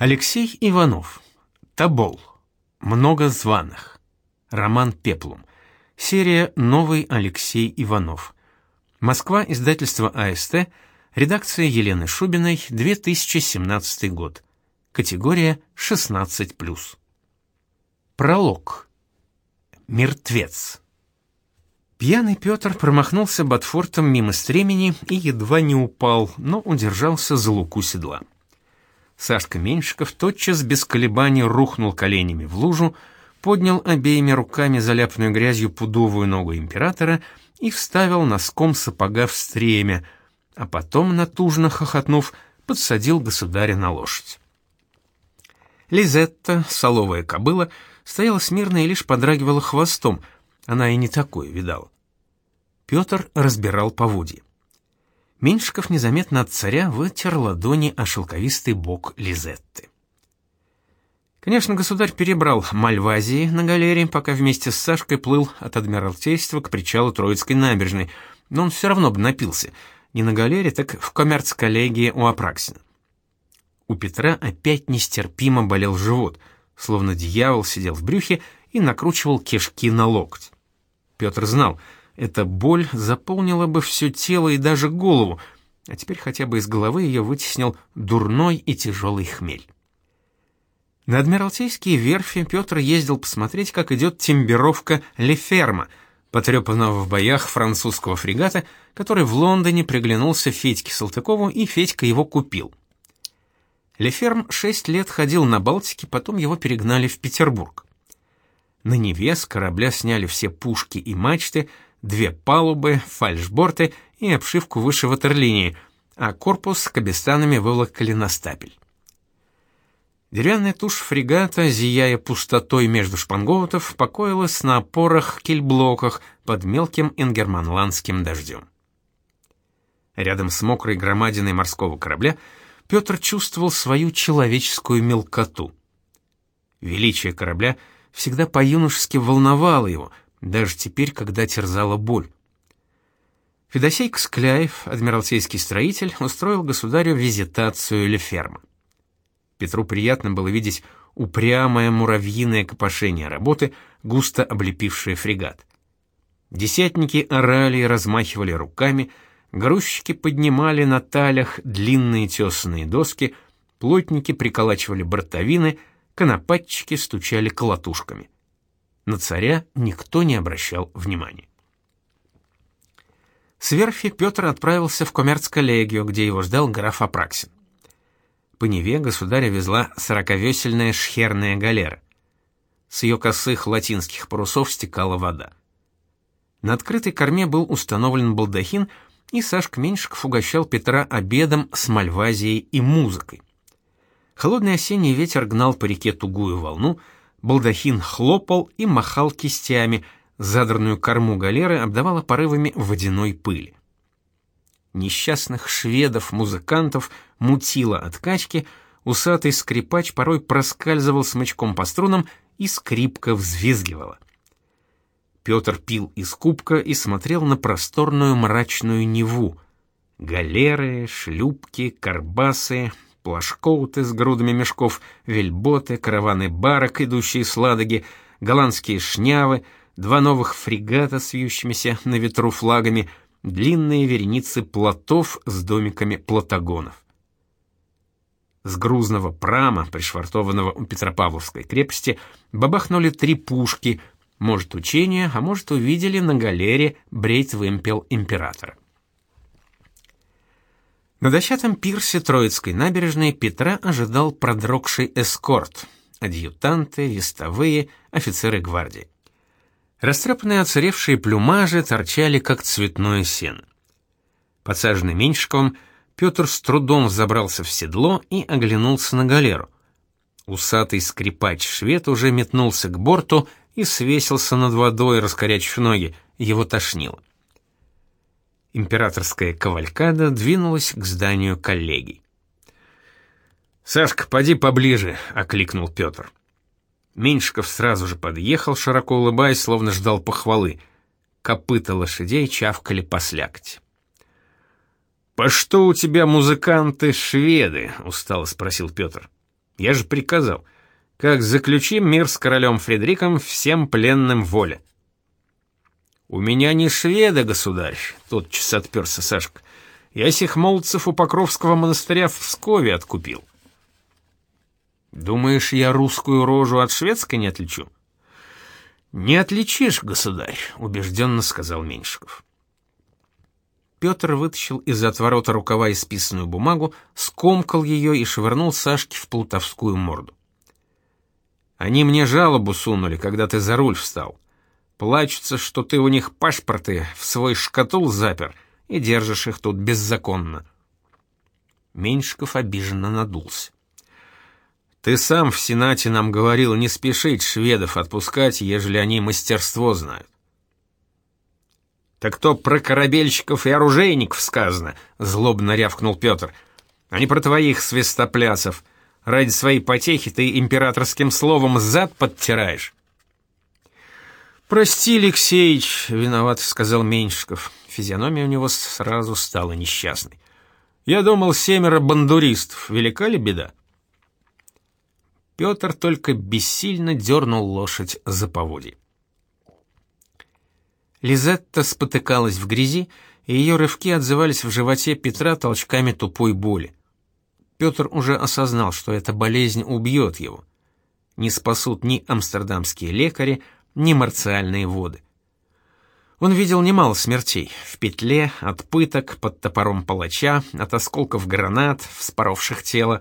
Алексей Иванов. Тобол. Много званых. Роман Пеплум. Серия «Новый Алексей Иванов». Москва, издательство АСТ, редакция Елены Шубиной, 2017 год. Категория 16+. Пролог. Мертвец. Пьяный Петр промахнулся ботфортом мимо стремени и едва не упал, но удержался за луку седла. Сашка Меньшиков тотчас без колебаний рухнул коленями в лужу, поднял обеими руками заляпанную грязью пудовую ногу императора и вставил носком сапога в стремя, а потом, натужно хохотнув, подсадил государя на лошадь. Лизетта, соловая кобыла, стояла смирно и лишь подрагивала хвостом, она и не такое видала. Петр разбирал поводья. Меньшиков незаметно от царя вытер ладони о шелковистый бок Лизетты. Конечно, государь перебрал Мальвазии на галерее, пока вместе с Сашкой плыл от Адмиралтейства к причалу Троицкой набережной, но он все равно бы напился, не на галерее, так в коммерц-коллегии у Апраксина. У Петра опять нестерпимо болел живот, словно дьявол сидел в брюхе и накручивал кишки на локоть. Петр знал — эта боль заполнила бы все тело и даже голову, а теперь хотя бы из головы ее вытеснил дурной и тяжелый хмель. На Адмиралтейские верфи Петр ездил посмотреть, как идет тембировка Леферма, потрепанного в боях французского фрегата, который в Лондоне приглянулся Федьке Салтыкову, и Федька его купил. Леферм шесть лет ходил на Балтике, потом его перегнали в Петербург. На Неве с корабля сняли все пушки и мачты, две палубы, фальшборты и обшивку выше ватерлинии, а корпус с кабестанами выволокли на стапель. Деревянная тушь фрегата, зияя пустотой между шпангоутов, покоилась на опорах-кильблоках под мелким ингерманландским дождем. Рядом с мокрой громадиной морского корабля Петр чувствовал свою человеческую мелкоту. Величие корабля всегда по-юношески волновало его, даже теперь, когда терзала боль. Федосей Кскляев, адмиралтейский строитель, устроил государю визитацию Леферма. Петру приятно было видеть упрямое муравьиное копошение работы, густо облепившее фрегат. Десятники орали и размахивали руками, грузчики поднимали на талях длинные тесанные доски, плотники приколачивали бортовины, конопатчики стучали колотушками. На царя никто не обращал внимания. С верфи Петр отправился в коммерц-коллегию, где его ждал граф Апраксин. По Неве государя везла сороковесельная шхерная галера. С ее косых латинских парусов стекала вода. На открытой корме был установлен балдахин, и Сашка Меньшиков угощал Петра обедом с мальвазией и музыкой. Холодный осенний ветер гнал по реке тугую волну, балдахин хлопал и махал кистями, задранную корму галеры обдавала порывами водяной пыли. Несчастных шведов-музыкантов мутило от качки, усатый скрипач порой проскальзывал смычком по струнам и скрипка взвизгивала. Петр пил из кубка и смотрел на просторную мрачную Неву. Галеры, шлюпки, карбасы, плашкоуты с грудами мешков, вельботы, караваны барок, идущие с Ладоги, голландские шнявы, два новых фрегата с вьющимися на ветру флагами, длинные вереницы плотов с домиками платагонов. С грузного прама, пришвартованного у Петропавловской крепости, бабахнули три пушки, может, учения, а может, увидели на галере брейт-вымпел императора. На дощатом пирсе Троицкой набережной Петра ожидал продрогший эскорт, адъютанты, вестовые, офицеры гвардии. Растрепанные оцаревшие плюмажи торчали, как цветное сено. Подсаженный Меньшиковым, Петр с трудом взобрался в седло и оглянулся на галеру. Усатый скрипач-швед уже метнулся к борту и свесился над водой, раскорячив ноги, его тошнило императорская кавалькада двинулась к зданию коллегий. «Сашка, поди поближе», — окликнул Петр. Меньшиков сразу же подъехал, широко улыбаясь, словно ждал похвалы. Копыта лошадей чавкали по слякоть. «По что у тебя музыканты шведы?» — устало спросил Петр. Я же приказал, как заключим мир с королем Фредериком всем пленным воля. У меня не шведы, государь, тотчас отперся Сашка. Я сих молодцев у Покровского монастыря в Пскове откупил. Думаешь, я русскую рожу от шведской не отличу? Не отличишь, государь, убежденно сказал Меньшиков. Петр вытащил из отворота рукава исписанную бумагу, скомкал ее и швырнул Сашке в плутовскую морду. Они мне жалобу сунули, когда ты за руль встал. Плачутся, что ты у них пашпорты в свой шкатул запер и держишь их тут беззаконно. Меньшиков обиженно надулся. Ты сам в Сенате нам говорил не спешить шведов отпускать, ежели они мастерство знают. Так то про корабельщиков и оружейников сказано, злобно рявкнул Петр. А не про твоих свистоплясов. Ради своей потехи ты императорским словом зад подтираешь. «Прости, Алексеич», — виноват, — сказал Меньшиков. Физиономия у него сразу стала несчастной. «Я думал, семеро бандуристов. Велика ли беда?» Петр только бессильно дернул лошадь за поводье. Лизетта спотыкалась в грязи, и ее рывки отзывались в животе Петра толчками тупой боли. Петр уже осознал, что эта болезнь убьет его. Не спасут ни амстердамские лекари, ни марциальные воды. Он видел немало смертей в петле, от пыток, под топором палача, от осколков гранат, вспоровших тело,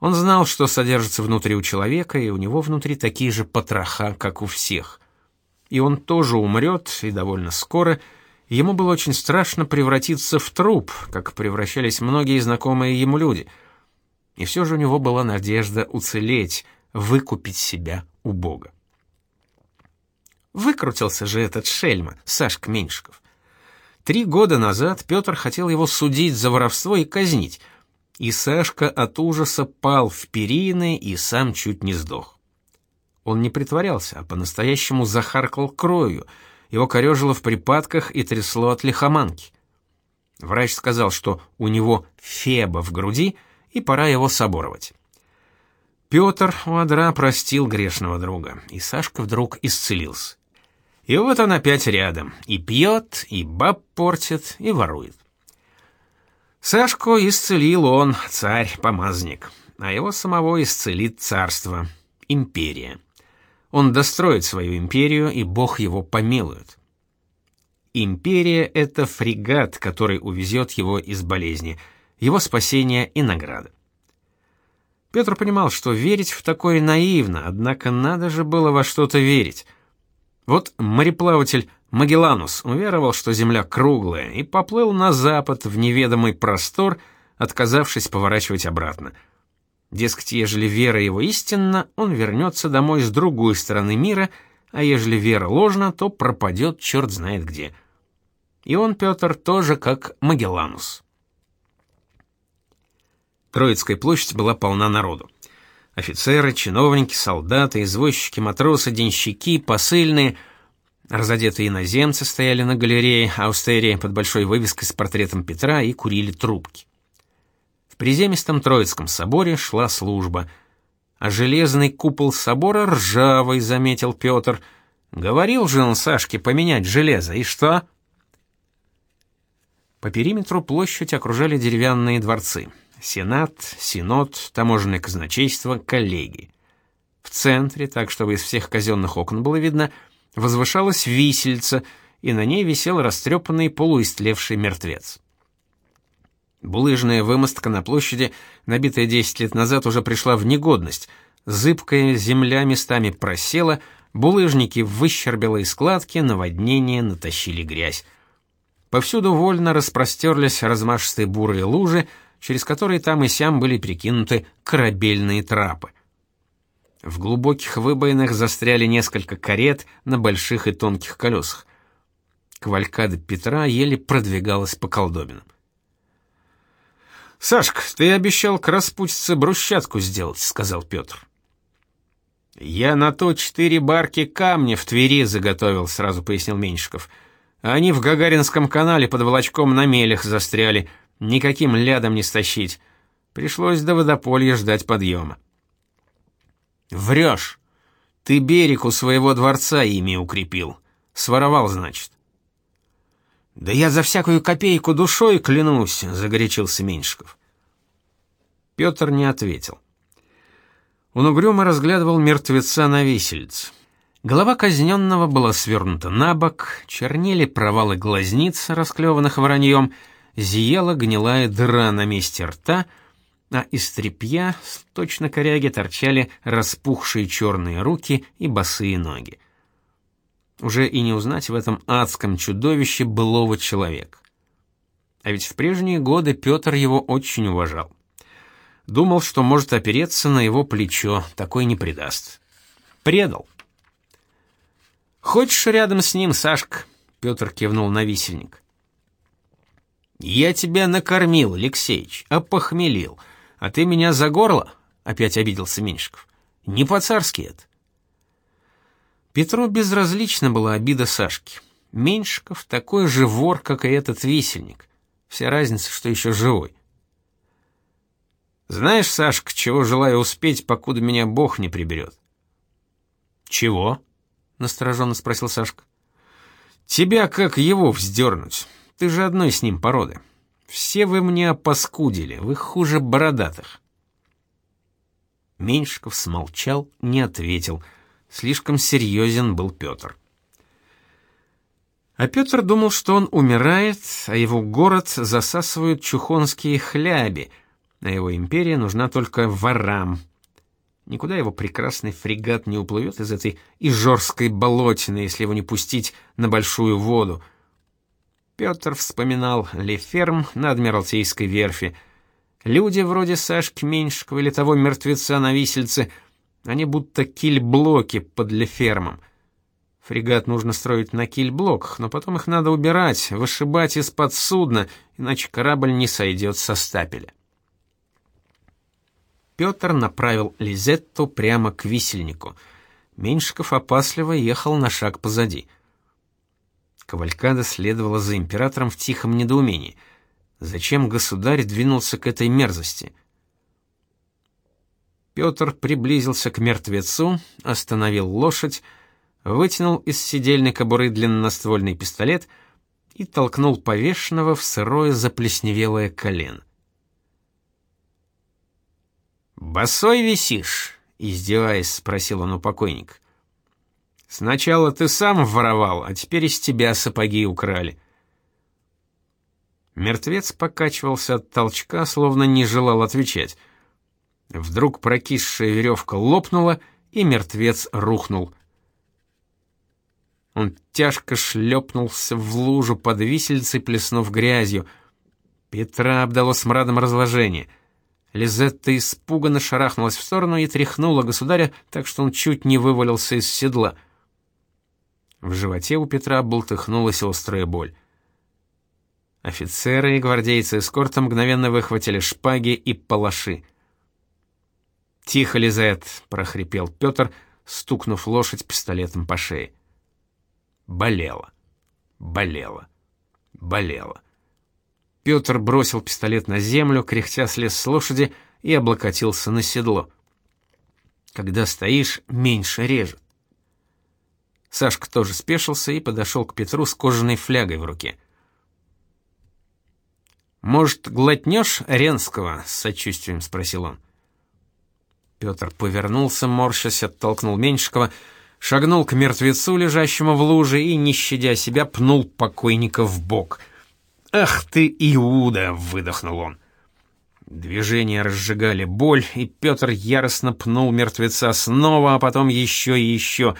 он знал, что содержится внутри у человека, и у него внутри такие же потроха, как у всех. И он тоже умрет, и довольно скоро. Ему было очень страшно превратиться в труп, как превращались многие знакомые ему люди. И все же у него была надежда уцелеть, выкупить себя у Бога. Выкрутился же этот шельма, Сашка Меньшиков. Три года назад Петр хотел его судить за воровство и казнить — и Сашка от ужаса пал в перины и сам чуть не сдох. Он не притворялся, а по-настоящему захаркал кровью, его корежило в припадках и трясло от лихоманки. Врач сказал, что у него феба в груди, и пора его соборовать. Петр у одра простил грешного друга, и Сашка вдруг исцелился. И вот он опять рядом, и пьет, и баб портит, и ворует. Сашку исцелил он, царь-помазник, а его самого исцелит царство, империя. Он достроит свою империю, и Бог его помилует. Империя — это фрегат, который увезет его из болезни, его спасение и награда. Петр понимал, что верить в такое наивно, однако надо же было во что-то верить. Вот мореплаватель Магелланус уверовал, что Земля круглая, и поплыл на запад в неведомый простор, отказавшись поворачивать обратно. Дескать, ежели вера его истинна, он вернется домой с другой стороны мира, а ежели вера ложна, то пропадет черт знает где. И он, Петр, тоже как Магелланус. Троицкая площадь была полна народу. Офицеры, чиновники, солдаты, извозчики, матросы, денщики, посыльные — Разодетые иноземцы стояли на галерее Аустерии под большой вывеской с портретом Петра и курили трубки. В приземистом Троицком соборе шла служба, а железный купол собора ржавый, заметил Петр. Говорил же он Сашке поменять железо, и что? По периметру площадь окружали деревянные дворцы. Сенат, Синод, таможенное казначейство, коллеги. В центре, так чтобы из всех казенных окон было видно, — возвышалась висельца, и на ней висел растрепанный полуистлевший мертвец. Булыжная вымостка на площади, набитая 10 лет назад, уже пришла в негодность. Зыбкая земля местами просела, булыжники выщербило из складки, наводнение натащили грязь. Повсюду вольно распростерлись размашистые бурые лужи, через которые там и сям были прикинуты корабельные трапы. В глубоких выбоинах застряли несколько карет на больших и тонких колесах. Кавалькада Петра еле продвигалась по колдобинам. «Сашка, ты обещал к распутице брусчатку сделать», — сказал Петр. «Я на то четыре барки камня в Твери заготовил», — сразу пояснил Меньшиков. «Они в Гагаринском канале под волочком на мелях застряли, никаким лядом не стащить. Пришлось до водополья ждать подъема». Врешь. Ты берег у своего дворца ими укрепил. Своровал, значит. Да я за всякую копейку душой клянусь, загорячился Меньшиков. Петр не ответил. Он угрюмо разглядывал мертвеца на висельце. Голова казненного была свернута на бок, чернели провалы глазниц, расклеванных вороньем, зияла гнилая дыра на месте рта, а из тряпья, точно коряги, торчали распухшие черные руки и босые ноги. Уже и не узнать в этом адском чудовище былого человека. А ведь в прежние годы Петр его очень уважал. Думал, что может опереться на его плечо, такой не предаст. Предал. Хочешь рядом с ним, Сашка? Петр кивнул на висельник. Я тебя накормил, Алексеич, опохмелил, а ты меня за горло? Опять обиделся Меньшиков. Не по-царски это. Петру безразлична была обида Сашки. Меньшиков такой же вор, как и этот висельник. Вся разница, что еще живой. Знаешь, Сашка, чего желаю успеть, покуда меня Бог не приберет? Чего? настороженно спросил Сашка. Тебя как его вздернуть? Ты же одной с ним породы. Все вы мне опаскудили, вы хуже бородатых. Меньшиков смолчал, не ответил. Слишком серьезен был Петр. А Петр думал, что он умирает, а его город засасывают чухонские хляби, а его империя нужна только ворам, Никуда его прекрасный фрегат не уплывет из этой Ижорской болотины, если его не пустить на большую воду. Петр вспоминал Леферм на Адмиралтейской верфи. Люди вроде Сашки Меньшикова или того мертвеца на висельце, они будто киль-блоки под Лефермом. Фрегат нужно строить на киль-блоках, но потом их надо убирать, вышибать из-под судна, иначе корабль не сойдет со стапеля. Петр направил Лизетту прямо к висельнику. Меньшиков опасливо ехал на шаг позади. Кавалькада следовала за императором в тихом недоумении. Зачем государь двинулся к этой мерзости? Петр приблизился к мертвецу, остановил лошадь, вытянул из седельной кобуры длинноствольный пистолет и толкнул повешенного в сырое заплесневелое колено. «Босой висишь?» — издеваясь, спросил он у покойника. «Сначала ты сам воровал, а теперь из тебя сапоги украли». Мертвец покачивался от толчка, словно не желал отвечать. Вдруг прокисшая веревка лопнула, и мертвец рухнул. Он тяжко шлепнулся в лужу под висельцей, плеснув грязью. Петра обдало смрадом разложения — Лизетта испуганно шарахнулась в сторону и тряхнула государя, так что он чуть не вывалился из седла. В животе у Петра болтыхнулась острая боль. Офицеры и гвардейцы эскорта мгновенно выхватили шпаги и палаши. «Тихо, Лизет!» — прохрипел Петр, стукнув лошадь пистолетом по шее. Болело, болело, болело. Петр бросил пистолет на землю, кряхтя слез с лошади и облокотился на седло. Когда стоишь, меньше режет. Сашка тоже спешился и подошел к Петру с кожаной флягой в руке. «Может, глотнешь Ренского?» — с сочувствием спросил он. Петр повернулся, морщась, оттолкнул Меньшикова, шагнул к мертвецу, лежащему в луже, и, не щадя себя, пнул покойника в бок — «Ах ты, Иуда!» — выдохнул он. Движения разжигали боль, и Петр яростно пнул мертвеца снова, а потом еще и еще.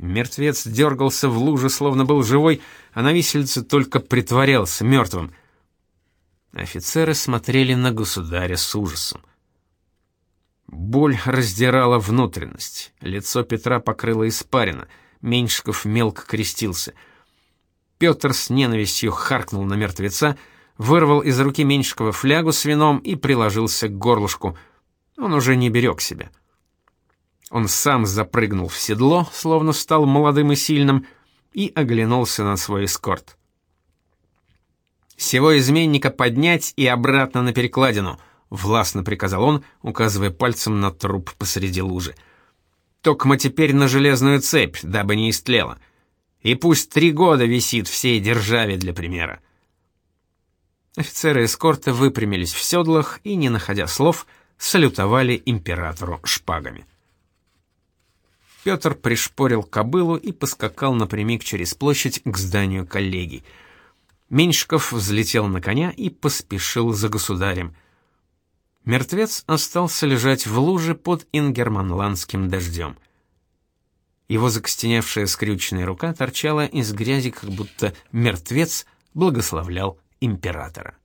Мертвец дергался в луже, словно был живой, а на висельце только притворялся мертвым. Офицеры смотрели на государя с ужасом. Боль раздирала внутренность. Лицо Петра покрыло испарина. Меньшиков мелко крестился — Петр с ненавистью харкнул на мертвеца, вырвал из руки Меньшикова флягу с вином и приложился к горлышку. Он уже не берег себя. Он сам запрыгнул в седло, словно стал молодым и сильным, и оглянулся на свой эскорт. «Сего изменника поднять и обратно на перекладину», — властно приказал он, указывая пальцем на труп посреди лужи. Токма теперь на железную цепь, дабы не истлела. И пусть три года висит всей державе для примера. Офицеры эскорта выпрямились в седлах и, не находя слов, салютовали императору шпагами. Петр пришпорил кобылу и поскакал напрямик через площадь к зданию коллегий. Меньшиков взлетел на коня и поспешил за государем. Мертвец остался лежать в луже под ингерманландским дождем. Его закостеневшая скрюченная рука торчала из грязи, как будто мертвец благословлял императора.